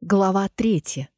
Глава третья.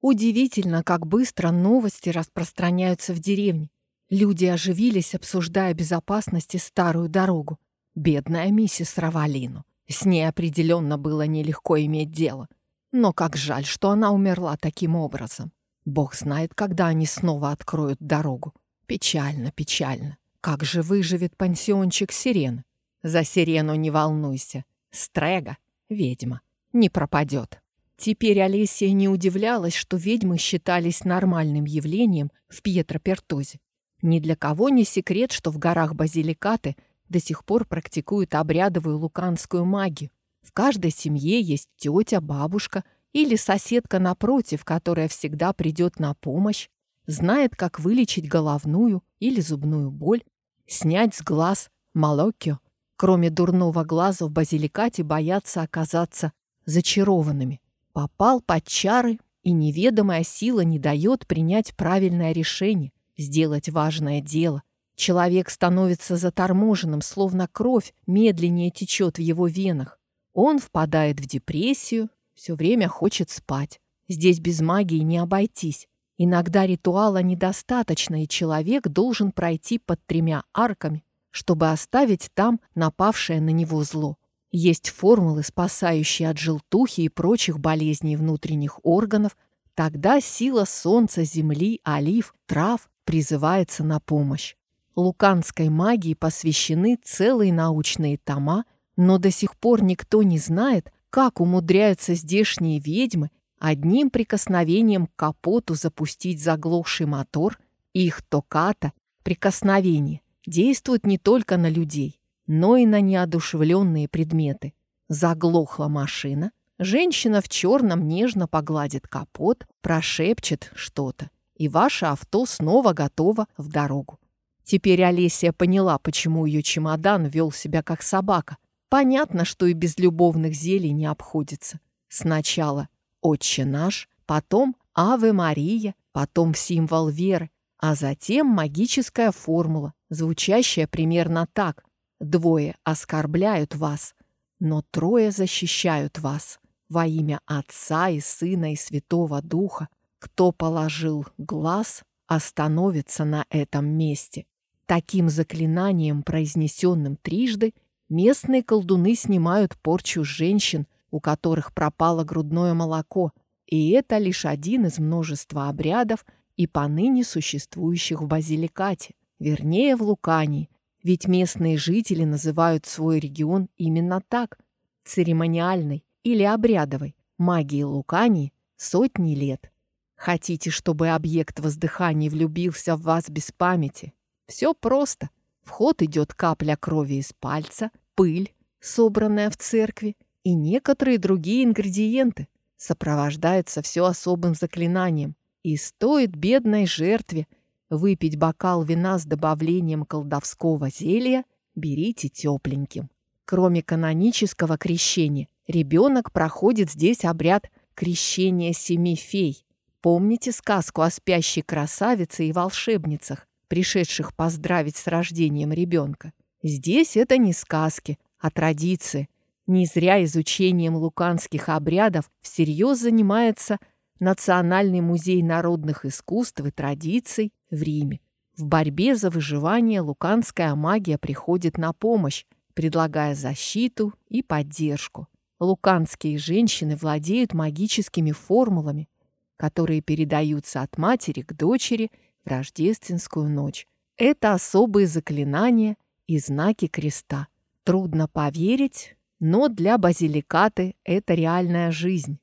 Удивительно, как быстро новости распространяются в деревне. Люди оживились, обсуждая безопасность и старую дорогу. Бедная миссис Равалину. С ней определенно было нелегко иметь дело. Но как жаль, что она умерла таким образом. Бог знает, когда они снова откроют дорогу. Печально, печально. Как же выживет пансиончик Сирены? За Сирену не волнуйся. Стрега, ведьма, не пропадет. Теперь Олесия не удивлялась, что ведьмы считались нормальным явлением в Пьетропертозе. Ни для кого не секрет, что в горах Базиликаты до сих пор практикуют обрядовую луканскую магию. В каждой семье есть тетя, бабушка или соседка напротив, которая всегда придет на помощь, знает, как вылечить головную или зубную боль, снять с глаз молокио. Кроме дурного глаза в Базиликате боятся оказаться зачарованными. Попал под чары, и неведомая сила не дает принять правильное решение, сделать важное дело. Человек становится заторможенным, словно кровь медленнее течет в его венах. Он впадает в депрессию, все время хочет спать. Здесь без магии не обойтись. Иногда ритуала недостаточно, и человек должен пройти под тремя арками, чтобы оставить там напавшее на него зло. Есть формулы, спасающие от желтухи и прочих болезней внутренних органов. Тогда сила солнца, земли, олив, трав призывается на помощь. Луканской магии посвящены целые научные тома, но до сих пор никто не знает, как умудряются здешние ведьмы одним прикосновением к капоту запустить заглохший мотор, их токата, прикосновение, действует не только на людей, но и на неодушевленные предметы. Заглохла машина, женщина в черном нежно погладит капот, прошепчет что-то, и ваше авто снова готово в дорогу. Теперь Олеся поняла, почему ее чемодан вел себя как собака. Понятно, что и без любовных зелий не обходится. Сначала «Отче наш», потом «Аве Мария», потом символ веры, а затем магическая формула, звучащая примерно так Двое оскорбляют вас, но трое защищают вас. Во имя Отца и Сына и Святого Духа, кто положил глаз, остановится на этом месте. Таким заклинанием, произнесенным трижды, местные колдуны снимают порчу женщин, у которых пропало грудное молоко, и это лишь один из множества обрядов и поныне существующих в Базиликате, вернее, в Лукании, ведь местные жители называют свой регион именно так – церемониальной или обрядовой. Магии Лукани сотни лет. Хотите, чтобы объект воздыхания влюбился в вас без памяти? Все просто. В ход идет капля крови из пальца, пыль, собранная в церкви, и некоторые другие ингредиенты. Сопровождается все особым заклинанием. И стоит бедной жертве – Выпить бокал вина с добавлением колдовского зелья берите тепленьким. Кроме канонического крещения, ребенок проходит здесь обряд крещения семи фей. Помните сказку о спящей красавице и волшебницах, пришедших поздравить с рождением ребенка? Здесь это не сказки, а традиции. Не зря изучением луканских обрядов всерьез занимается Национальный музей народных искусств и традиций в Риме. В борьбе за выживание луканская магия приходит на помощь, предлагая защиту и поддержку. Луканские женщины владеют магическими формулами, которые передаются от матери к дочери в рождественскую ночь. Это особые заклинания и знаки креста. Трудно поверить, но для базиликаты это реальная жизнь.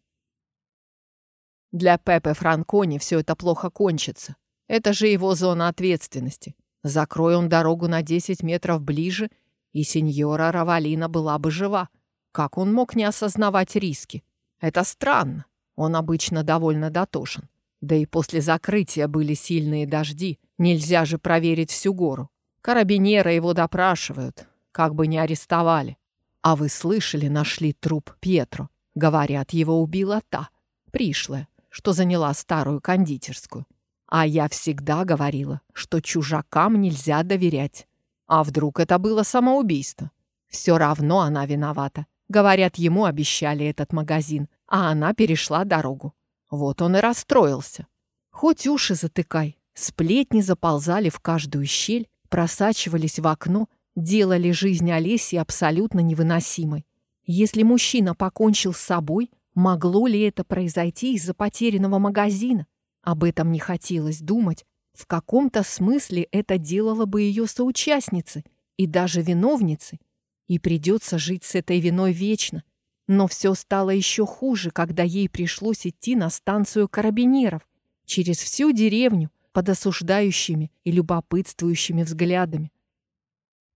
Для Пепе Франкони все это плохо кончится. Это же его зона ответственности. Закрой он дорогу на 10 метров ближе, и сеньора Равалина была бы жива. Как он мог не осознавать риски? Это странно. Он обычно довольно дотошен. Да и после закрытия были сильные дожди. Нельзя же проверить всю гору. Карабинеры его допрашивают, как бы не арестовали. А вы слышали, нашли труп Пьетро. Говорят, его убила та, пришлая что заняла старую кондитерскую. А я всегда говорила, что чужакам нельзя доверять. А вдруг это было самоубийство? Все равно она виновата. Говорят, ему обещали этот магазин. а она перешла дорогу. Вот он и расстроился. Хоть уши затыкай, сплетни заползали в каждую щель, просачивались в окно, делали жизнь Олеси абсолютно невыносимой. Если мужчина покончил с собой, могло ли это произойти из-за потерянного магазина? Об этом не хотелось думать. В каком-то смысле это делало бы ее соучастницей и даже виновницей. И придется жить с этой виной вечно. Но все стало еще хуже, когда ей пришлось идти на станцию карабинеров через всю деревню под осуждающими и любопытствующими взглядами.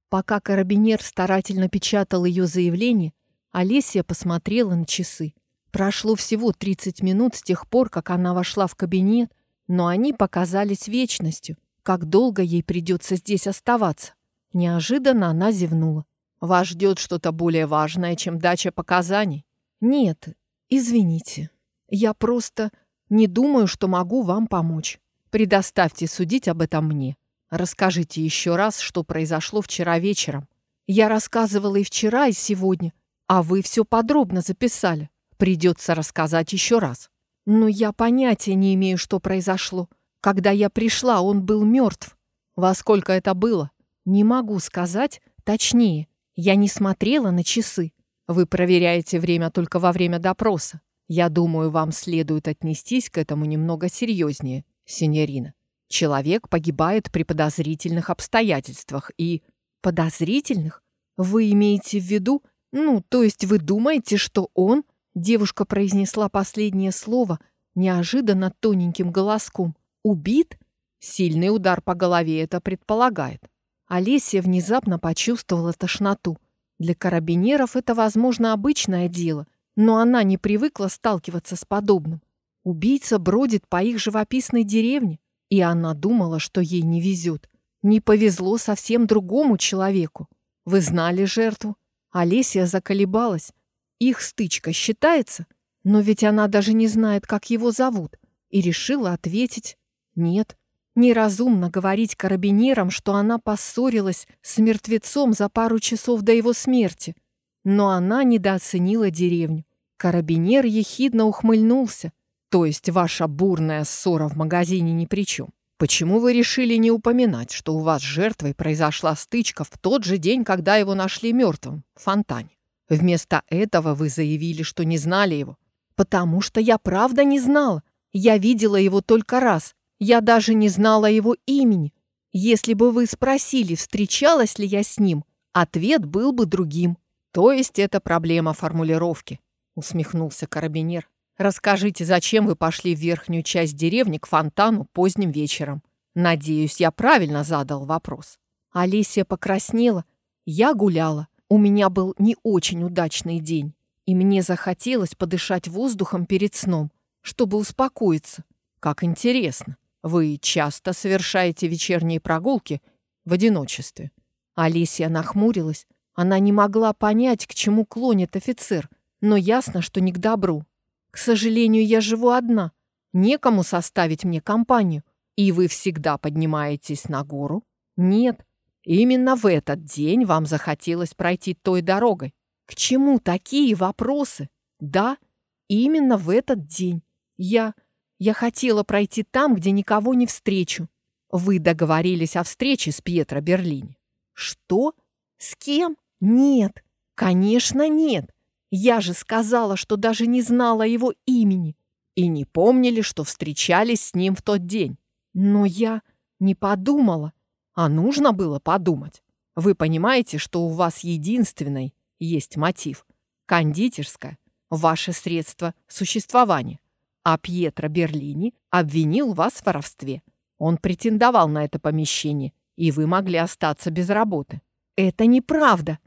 Пока карабинер старательно печатал ее заявление, Олеся посмотрела на часы. Прошло всего 30 минут с тех пор, как она вошла в кабинет, но они показались вечностью. Как долго ей придется здесь оставаться? Неожиданно она зевнула. Вас ждет что-то более важное, чем дача показаний? Нет, извините. Я просто не думаю, что могу вам помочь. Предоставьте судить об этом мне. Расскажите еще раз, что произошло вчера вечером. Я рассказывала и вчера, и сегодня, а вы все подробно записали. Придется рассказать еще раз. Но я понятия не имею, что произошло. Когда я пришла, он был мертв. Во сколько это было? Не могу сказать точнее. Я не смотрела на часы. Вы проверяете время только во время допроса. Я думаю, вам следует отнестись к этому немного серьезнее, синьорина. Человек погибает при подозрительных обстоятельствах и... Подозрительных? Вы имеете в виду... Ну, то есть вы думаете, что он... Девушка произнесла последнее слово неожиданно тоненьким голоском. Убит? Сильный удар по голове это предполагает. Олеся внезапно почувствовала тошноту. Для карабинеров это, возможно, обычное дело, но она не привыкла сталкиваться с подобным. Убийца бродит по их живописной деревне, и она думала, что ей не везет. Не повезло совсем другому человеку. Вы знали жертву? Олеся заколебалась. Их стычка считается? Но ведь она даже не знает, как его зовут. И решила ответить «нет». Неразумно говорить карабинерам, что она поссорилась с мертвецом за пару часов до его смерти. Но она недооценила деревню. Карабинер ехидно ухмыльнулся. То есть ваша бурная ссора в магазине ни при чем. Почему вы решили не упоминать, что у вас с жертвой произошла стычка в тот же день, когда его нашли мертвым в фонтане? Вместо этого вы заявили, что не знали его. Потому что я правда не знала. Я видела его только раз, я даже не знала его имени. Если бы вы спросили, встречалась ли я с ним, ответ был бы другим. То есть это проблема формулировки, усмехнулся карабинер. Расскажите, зачем вы пошли в верхнюю часть деревни к фонтану поздним вечером? Надеюсь, я правильно задал вопрос. Алисия покраснела. Я гуляла. У меня был не очень удачный день, и мне захотелось подышать воздухом перед сном, чтобы успокоиться. Как интересно. Вы часто совершаете вечерние прогулки в одиночестве. Алисия нахмурилась. Она не могла понять, к чему клонит офицер, но ясно, что не к добру. К сожалению, я живу одна. Некому составить мне компанию. И вы всегда поднимаетесь на гору? Нет. Именно в этот день вам захотелось пройти той дорогой. К чему такие вопросы? Да, именно в этот день. Я... Я хотела пройти там, где никого не встречу. Вы договорились о встрече с Пьетро Берлини. Что? С кем? Нет. Конечно, нет. Я же сказала, что даже не знала его имени. И не помнили, что встречались с ним в тот день. Но я не подумала. А нужно было подумать. Вы понимаете, что у вас единственный есть мотив. Кондитерская – ваше средство существования а Пьетро Берлини обвинил вас в воровстве. Он претендовал на это помещение, и вы могли остаться без работы. Это неправда.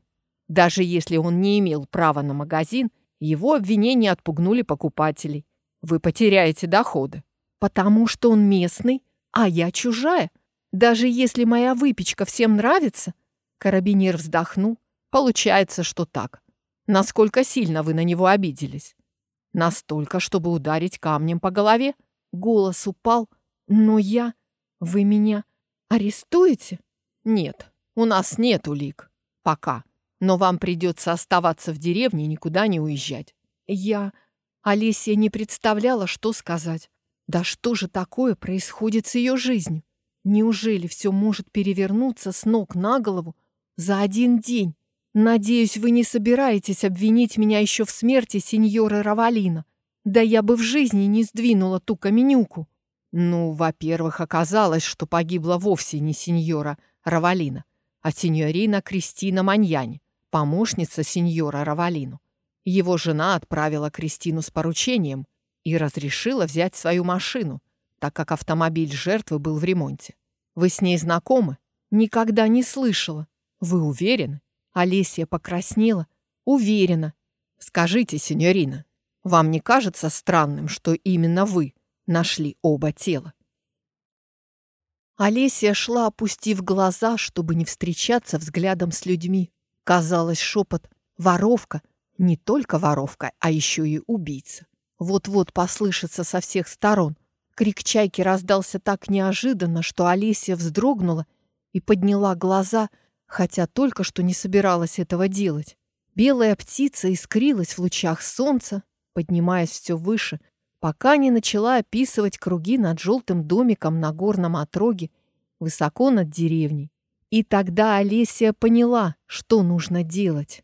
Даже если он не имел права на магазин, его обвинения отпугнули покупателей. Вы потеряете доходы. Потому что он местный, а я чужая. Даже если моя выпечка всем нравится, карабинер вздохнул. Получается, что так. Насколько сильно вы на него обиделись? Настолько, чтобы ударить камнем по голове. Голос упал. Но я... Вы меня арестуете? Нет, у нас нет улик. Пока. Но вам придется оставаться в деревне и никуда не уезжать. Я... Олеся не представляла, что сказать. Да что же такое происходит с ее жизнью? Неужели все может перевернуться с ног на голову за один день? Надеюсь, вы не собираетесь обвинить меня еще в смерти сеньора Равалина. Да я бы в жизни не сдвинула ту каменюку. Ну, во-первых, оказалось, что погибла вовсе не сеньора Равалина, а сеньорина Кристина Маньяни, помощница сеньора Равалину. Его жена отправила Кристину с поручением и разрешила взять свою машину, так как автомобиль жертвы был в ремонте. Вы с ней знакомы? Никогда не слышала. Вы уверены? Олеся покраснела. Уверена. Скажите, сеньорина, вам не кажется странным, что именно вы нашли оба тела? Олеся шла, опустив глаза, чтобы не встречаться взглядом с людьми. Казалось, шепот «воровка» Не только воровка, а еще и убийца. Вот-вот послышится со всех сторон. Крик чайки раздался так неожиданно, что Олеся вздрогнула и подняла глаза, хотя только что не собиралась этого делать. Белая птица искрилась в лучах солнца, поднимаясь все выше, пока не начала описывать круги над желтым домиком на горном отроге, высоко над деревней. И тогда Олеся поняла, что нужно делать.